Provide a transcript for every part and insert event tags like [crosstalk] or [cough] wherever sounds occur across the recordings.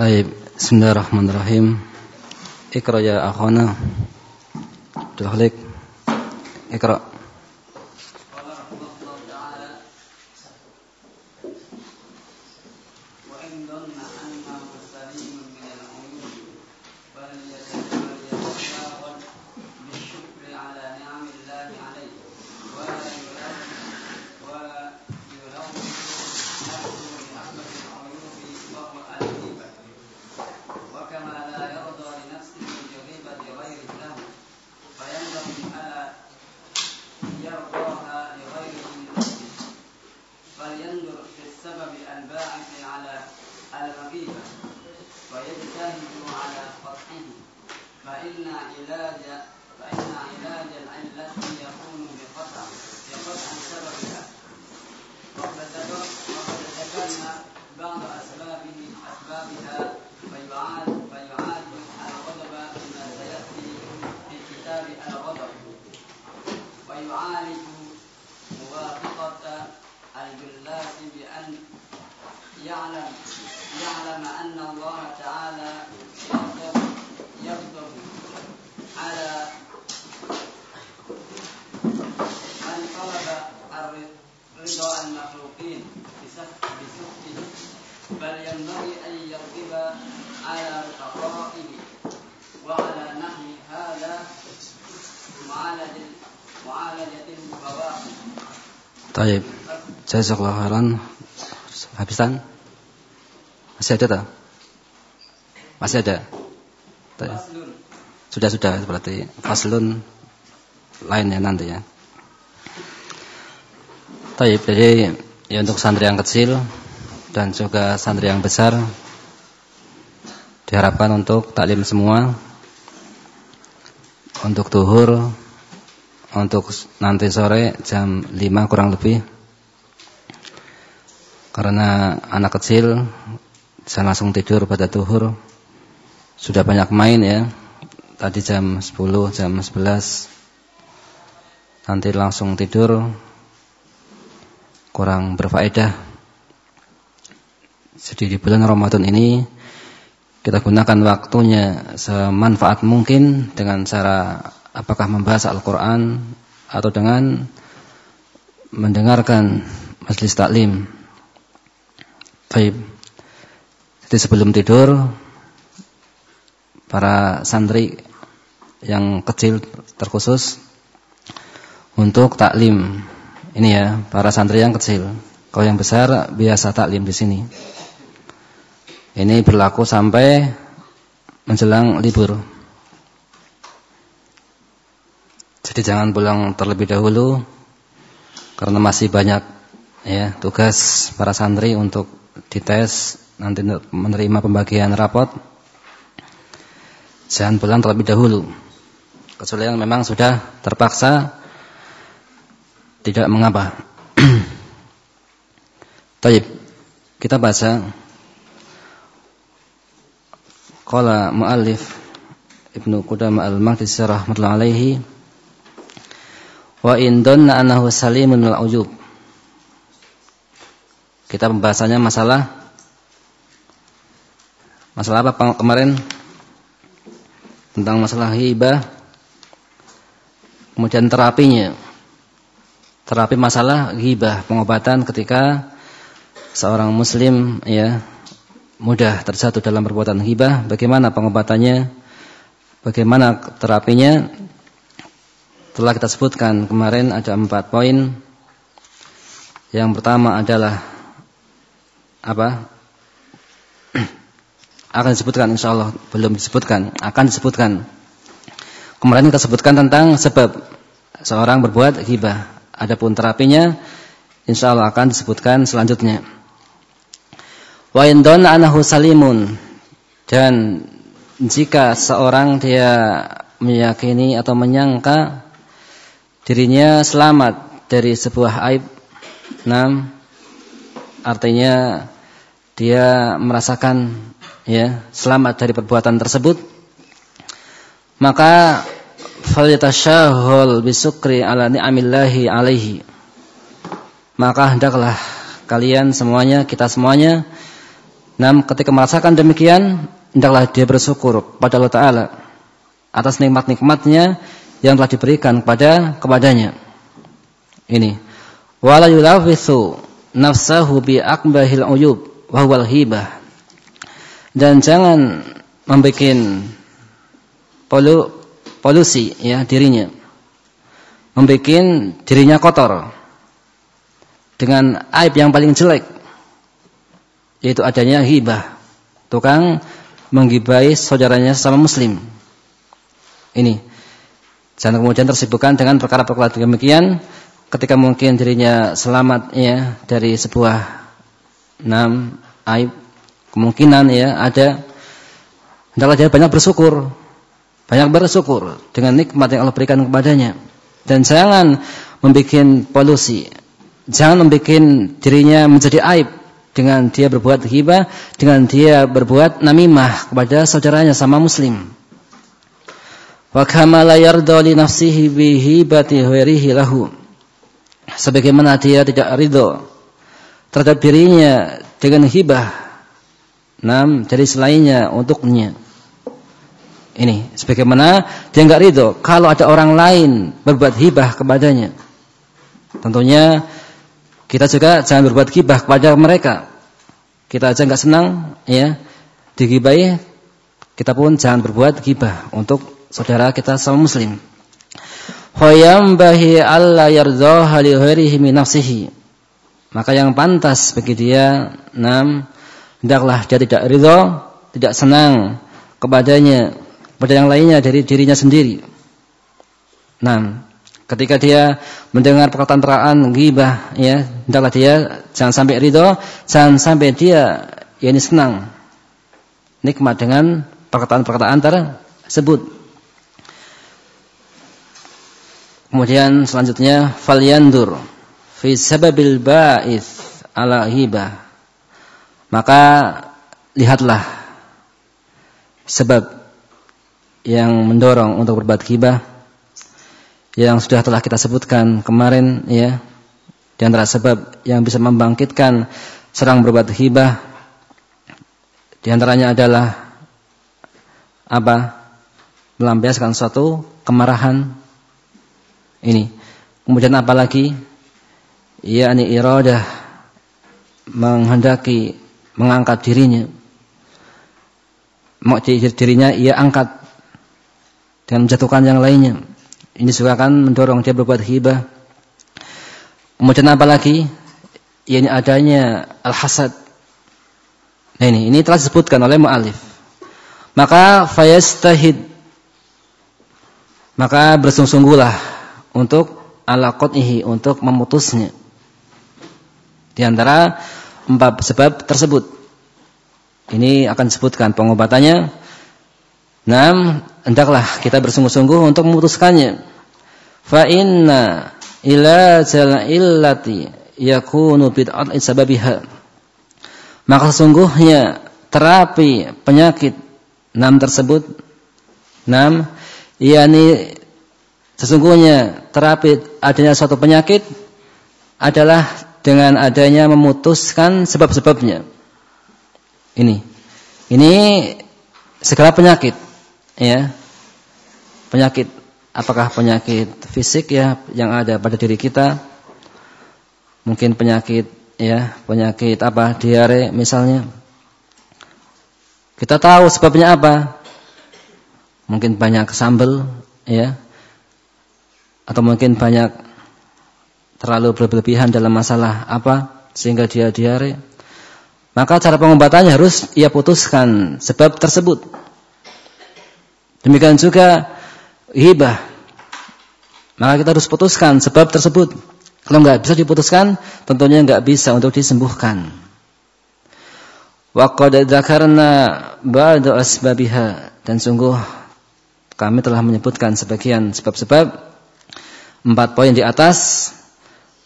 Baik, bismillahirrahmanirrahim. Ikra ya akhana. ويعالج موافقة الجلاس بأن يعلم يعلم أن الله تعالى يغضب يغضب على من طلب رضا المخلوقين بسخطه. بل ينبغي أن يغضب على رقائه وعلى نحو هذا معالج Taib. Jazakallahu khairan. Habisan? Masih ada tak? Masih ada? Taib. Sudah sudah berarti faslun lainnya nanti ya. Taib. Jadi ya untuk santri yang kecil dan juga santri yang besar diharapkan untuk taklim semua untuk tuhur untuk nanti sore jam 5 kurang lebih. Karena anak kecil bisa langsung tidur pada tuhur sudah banyak main ya. Tadi jam 10 jam 11 nanti langsung tidur. Kurang berfaedah. Jadi di bulan Ramadan ini kita gunakan waktunya semanfaat mungkin dengan cara apakah membahas Al-Quran atau dengan mendengarkan majlis taklim. Baik. Jadi sebelum tidur para santri yang kecil terkhusus untuk taklim. Ini ya, para santri yang kecil. Kalau yang besar biasa taklim di sini. Ini berlaku sampai menjelang libur. Jadi jangan pulang terlebih dahulu karena masih banyak ya tugas para santri untuk dites nanti menerima pembagian rapot. Jangan pulang terlebih dahulu. Kecuali memang sudah terpaksa tidak mengapa. [clears throat] Baik, kita baca Qala muallif Ibnu Qudamah al-Maqdisi rahmatullahi alaihi Wa in dhanna annahu salimun al ujub. Kita pembahasannya masalah masalah apa kemarin? Tentang masalah hibah. Kemudian terapinya. Terapi masalah hibah, pengobatan ketika seorang muslim ya mudah terjatuh dalam perbuatan hibah, bagaimana pengobatannya? Bagaimana terapinya? Telah kita sebutkan kemarin ada empat poin. Yang pertama adalah apa? [clears throat] akan disebutkan insya Allah belum disebutkan akan disebutkan kemarin kita sebutkan tentang sebab seorang berbuat hibah adapun terapinya insya Allah akan disebutkan selanjutnya wa indon anahu salimun dan jika seorang dia meyakini atau menyangka dirinya selamat dari sebuah aib. Nah, artinya dia merasakan ya selamat dari perbuatan tersebut. Maka falyatashahhal bisukri ala ni'amillahi alaihi. Maka hendaklah kalian semuanya, kita semuanya Nah, ketika merasakan demikian, hendaklah dia bersyukur kepada Allah Taala atas nikmat-nikmatnya yang telah diberikan kepada kepadanya. Ini. Wala yulawithu nafsahu bi akbahil uyub wa huwal hibah. Dan jangan membuat polu, polusi ya dirinya. Membuat dirinya kotor dengan aib yang paling jelek yaitu adanya hibah. Tukang menggibai saudaranya sama muslim. Ini. Jangan kemudian tersibukkan dengan perkara-perkara demikian ketika mungkin dirinya selamat ya dari sebuah enam aib kemungkinan ya ada. Hendaklah dia banyak bersyukur banyak bersyukur dengan nikmat yang Allah berikan kepadanya. Dan jangan membuat polusi jangan membuat dirinya menjadi aib dengan dia berbuat hibah dengan dia berbuat namimah kepada saudaranya sama muslim wa kama la yarda li nafsihi bi hibati ghairihi lahu. Sebagaimana dia tidak ridho terhadap dirinya dengan hibah nam dari selainnya untuknya. Ini sebagaimana dia enggak ridho kalau ada orang lain berbuat hibah kepadanya. Tentunya kita juga jangan berbuat hibah kepada mereka. Kita aja enggak senang ya digibai kita pun jangan berbuat hibah untuk saudara kita sama muslim Fayambahi alla yardhaha li ghairihi min. Maka yang pantas bagi dia enam hendaklah dia tidak ridho, tidak senang kepadanya, kepada yang lainnya dari dirinya sendiri. Enam, ketika dia mendengar perkataan-perkataan ghibah ya, hendaklah dia jangan sampai ridho, jangan sampai dia ya ini senang nikmat dengan perkataan-perkataan tersebut. Kemudian selanjutnya falyandur fi sababil ba'its ala hibah. Maka lihatlah sebab yang mendorong untuk berbuat hibah yang sudah telah kita sebutkan kemarin ya di antara sebab yang bisa membangkitkan serang berbuat hibah di antaranya adalah apa? melampiaskan suatu kemarahan ini. Kemudian apa lagi? yakni iradah menghendaki mengangkat dirinya. Mau dirinya ia angkat dengan menjatuhkan yang lainnya. Ini juga akan mendorong dia berbuat hibah. Kemudian apa lagi? Ini adanya al-hasad. Nah ini, ini telah disebutkan oleh mu'alif. Maka fayastahid. Maka bersungguh-sungguhlah untuk ala qat'ihi untuk memutusnya. Di antara empat sebab tersebut. Ini akan disebutkan pengobatannya. Nam, hendaklah kita bersungguh-sungguh untuk memutuskannya. Fa inna ila illati yakunu bid'at sababiha. Maka sesungguhnya terapi penyakit enam tersebut enam yakni Sesungguhnya terapi adanya suatu penyakit adalah dengan adanya memutuskan sebab-sebabnya. Ini. Ini segala penyakit, ya. Penyakit apakah penyakit fisik ya yang ada pada diri kita? Mungkin penyakit ya, penyakit apa? Diare misalnya. Kita tahu sebabnya apa? Mungkin banyak sambal, ya atau mungkin banyak terlalu berlebihan dalam masalah apa sehingga dia diare. Maka cara pengobatannya harus ia putuskan sebab tersebut. Demikian juga hibah. Maka kita harus putuskan sebab tersebut. Kalau nggak bisa diputuskan tentunya nggak bisa untuk disembuhkan. Wa qad dzakarna ba'da asbabiha. Dan sungguh kami telah menyebutkan sebagian sebab-sebab empat poin di atas.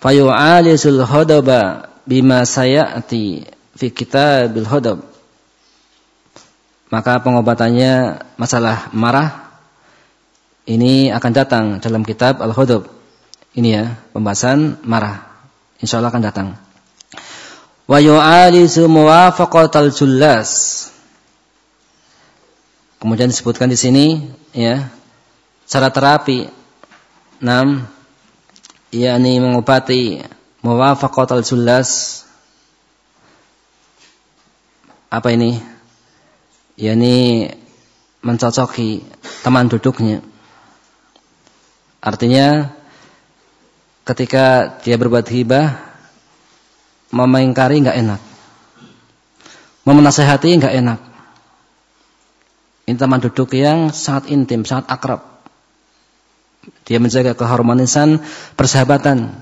Fayu'alisul hodaba bima sayati fi kitabil hodab maka pengobatannya masalah marah ini akan datang dalam kitab Al-Hodab ini ya pembahasan marah. Insyaallah akan datang. Wa yu'alizu muwafaqatal jullas. Kemudian disebutkan di sini ya cara terapi. Enam yakni mengobati muwafaqatal jullas. Apa ini? yakni mencocoki teman duduknya. Artinya ketika dia berbuat hibah memengkari enggak enak. Memenasehati enggak enak. Ini teman duduk yang sangat intim, sangat akrab. Dia menjaga keharmonisan persahabatan.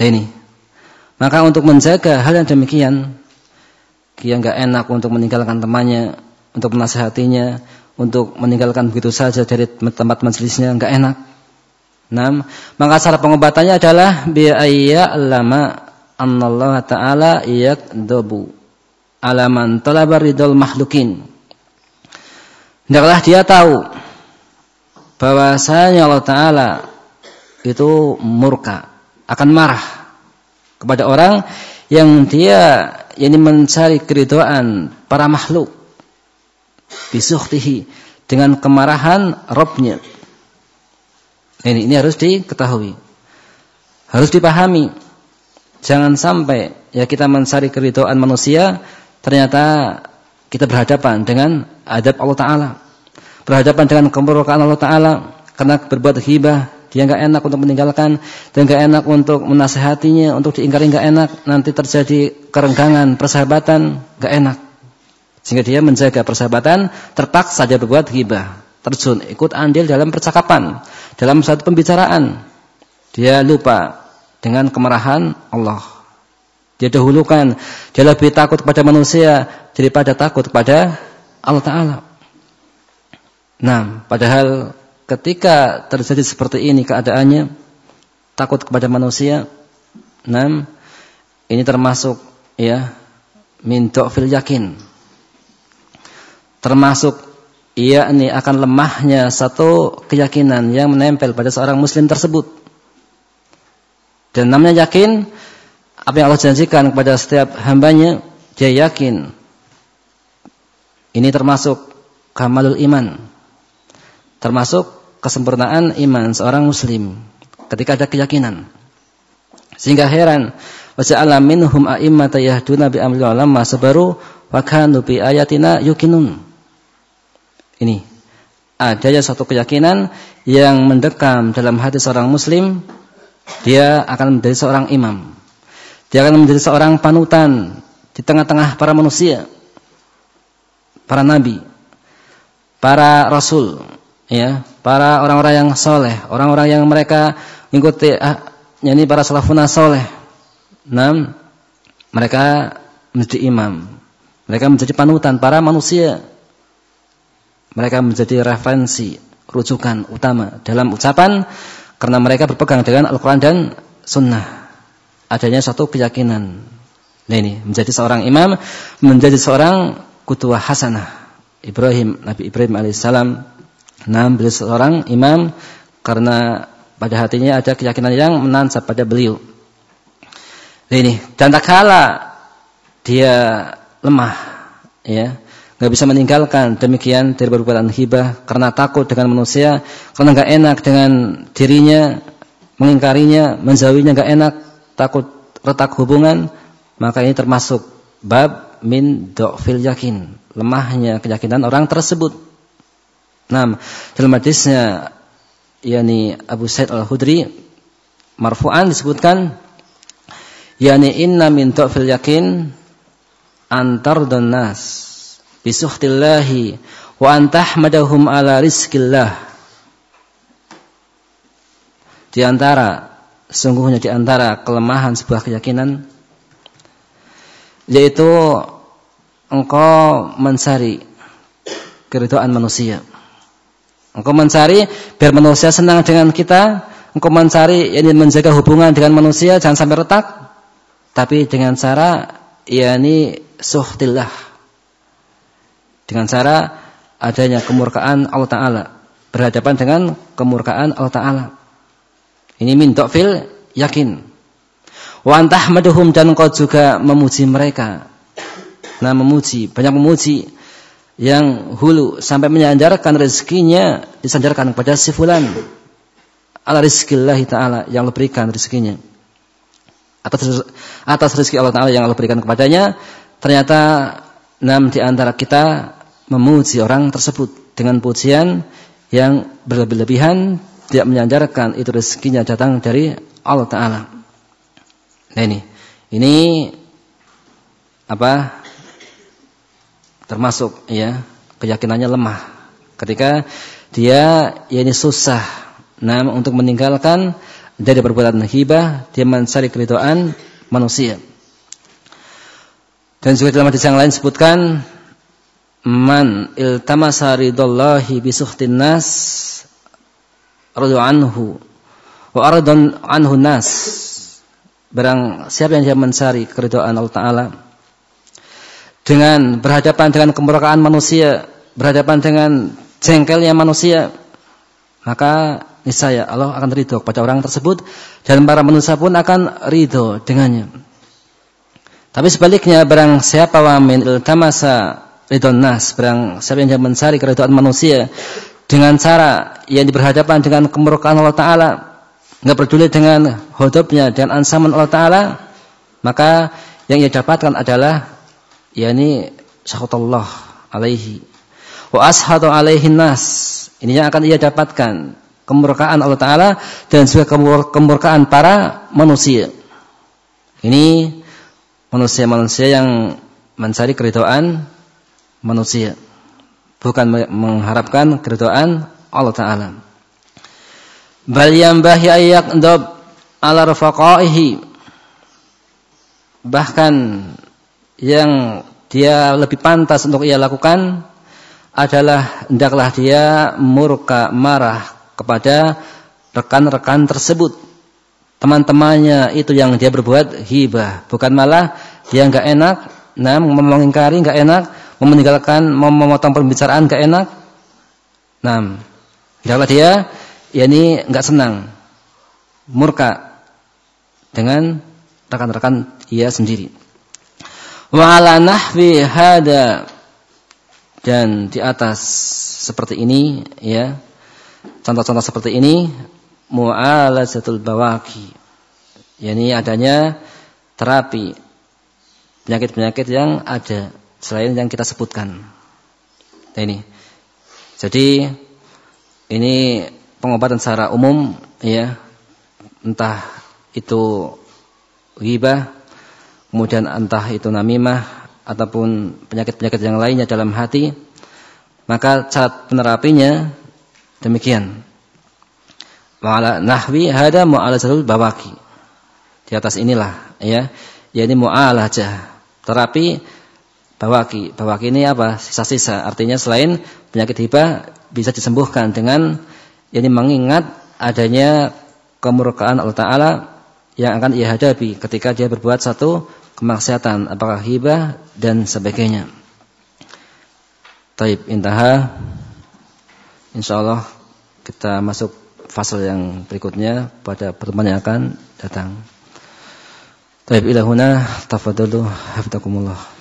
Ini. Maka untuk menjaga hal yang demikian, dia enggak enak untuk meninggalkan temannya, untuk menasehatinya, untuk meninggalkan begitu saja dari tempat majelisnya enggak enak. Nah, maka cara pengobatannya adalah biaya lama Allah taala yakdubu alaman talaba ridul mahlukin. Hendaklah dia tahu bahwasanya Allah taala itu murka, akan marah kepada orang yang dia ini mencari keridhaan para makhluk bisuhtihi dengan kemarahan Robnya. Ini ini harus diketahui. Harus dipahami Jangan sampai ya kita mencari keridhaan manusia ternyata kita berhadapan dengan adab Allah taala. Berhadapan dengan kemurkaan Allah taala karena berbuat hibah dia enggak enak untuk meninggalkan dan enggak enak untuk menasehatinya, untuk diingkari enggak enak, nanti terjadi kerenggangan persahabatan, enggak enak. Sehingga dia menjaga persahabatan, terpaksa dia berbuat hibah, terjun ikut andil dalam percakapan, dalam satu pembicaraan. Dia lupa dengan kemarahan Allah. Dia dahulukan, dia lebih takut kepada manusia daripada takut kepada Allah Ta'ala. Nah, padahal ketika terjadi seperti ini keadaannya, takut kepada manusia, nah, ini termasuk ya min fil yakin. Termasuk ia ini akan lemahnya satu keyakinan yang menempel pada seorang muslim tersebut. Dan namanya yakin apa yang Allah janjikan kepada setiap hambanya, dia yakin. Ini termasuk kamalul iman. Termasuk kesempurnaan iman seorang muslim ketika ada keyakinan. Sehingga heran, wa ja'ala minhum a'immata yahduna bi amri lamma sabaru wa kanu bi ayatina yukinun. Ini adanya satu keyakinan yang mendekam dalam hati seorang muslim dia akan menjadi seorang imam. Dia akan menjadi seorang panutan di tengah-tengah para manusia, para nabi, para rasul, ya, para orang-orang yang soleh, orang-orang yang mereka mengikuti ah, yakni para salafun soleh. Nah, mereka menjadi imam. Mereka menjadi panutan para manusia. Mereka menjadi referensi, rujukan utama dalam ucapan karena mereka berpegang dengan Al-Quran dan Sunnah. Adanya satu keyakinan. Nah ini, menjadi seorang imam, menjadi seorang kutuah hasanah. Ibrahim, Nabi Ibrahim alaihissalam. Nah, beliau seorang imam karena pada hatinya ada keyakinan yang menancap pada beliau. Nah ini, dan tak kala dia lemah, ya, nggak bisa meninggalkan demikian dari perbuatan hibah karena takut dengan manusia, karena nggak enak dengan dirinya, mengingkarinya, menjauhinya nggak enak, takut retak hubungan, maka ini termasuk bab min do'fil yakin, lemahnya keyakinan orang tersebut. Nah, dalam hadisnya yakni Abu Said Al-Khudri marfu'an disebutkan yakni inna min do'fil yakin antar dan nas bisuhtillahi wa antahmadahum ala rizkillah. Di antara sungguhnya di antara kelemahan sebuah keyakinan yaitu engkau mencari keridhaan manusia. Engkau mencari biar manusia senang dengan kita, engkau mencari ini menjaga hubungan dengan manusia jangan sampai retak, tapi dengan cara yakni suhtillah dengan cara adanya kemurkaan Allah Ta'ala. Berhadapan dengan kemurkaan Allah Ta'ala. Ini min fil yakin. Wa antahmaduhum dan kau juga memuji mereka. Nah, memuji, banyak memuji yang hulu sampai menyandarkan rezekinya disandarkan kepada si fulan. Ala rizkillahi ta'ala yang Allah berikan rezekinya. Atas atas rezeki Allah Ta'ala yang Allah berikan kepadanya, ternyata enam di antara kita memuji orang tersebut dengan pujian yang berlebih-lebihan tidak menyandarkan itu rezekinya datang dari Allah Ta'ala. Nah ini, ini apa? Termasuk ya keyakinannya lemah ketika dia ya ini susah nah untuk meninggalkan dari perbuatan hibah dia mencari keridhaan manusia. Dan juga dalam hadis yang lain sebutkan man iltamasa ridallahi bi nas radu anhu wa aradun anhu nas barang siapa yang dia mencari keridhaan Allah taala dengan berhadapan dengan kemurkaan manusia berhadapan dengan jengkelnya manusia maka niscaya Allah akan ridho kepada orang tersebut dan para manusia pun akan ridho dengannya. Tapi sebaliknya barang siapa wa min iltamasa ridho nas barang siapa yang mencari keridhaan manusia dengan cara yang diberhadapan dengan kemurkaan Allah Ta'ala nggak peduli dengan hudubnya dan ansaman Allah Ta'ala maka yang ia dapatkan adalah yakni syahutullah alaihi. Wa ashadu alaihi nas. Ini yang akan ia dapatkan. Kemurkaan Allah Ta'ala dan juga kemurkaan para manusia. Ini manusia-manusia yang mencari keridhaan manusia. Bukan mengharapkan keridhaan Allah taala. Bal yambahi ayyak dab ala rafaqaihi. Bahkan yang dia lebih pantas untuk ia lakukan adalah hendaklah dia murka marah kepada rekan-rekan tersebut. Teman-temannya itu yang dia berbuat hibah, bukan malah dia enggak enak, nah mengingkari enggak enak, meninggalkan memotong pembicaraan gak enak. Nah, hendaklah dia yakni enggak senang, murka dengan rekan-rekan ia sendiri. Wa ala nahwi hada dan di atas seperti ini ya. Contoh-contoh seperti ini mu'alajatul bawaki. yakni adanya terapi penyakit-penyakit yang ada selain yang kita sebutkan. Nah ini. Jadi ini pengobatan secara umum ya. Entah itu ghibah, kemudian entah itu namimah ataupun penyakit-penyakit yang lainnya dalam hati, maka cara penerapinya demikian. Ma'ala nahwi hada mu'alajatul bawaki. Di atas inilah ya, yakni mu'alajah. Terapi bawaki. Bawaki ini apa? Sisa-sisa. Artinya selain penyakit hibah bisa disembuhkan dengan ini mengingat adanya kemurkaan Allah Ta'ala yang akan ia hadapi ketika dia berbuat satu kemaksiatan. Apakah hibah dan sebagainya. Taib intaha. InsyaAllah kita masuk fase yang berikutnya pada pertemuan yang akan datang. Taib ilahuna tafadalu hafidhakumullah.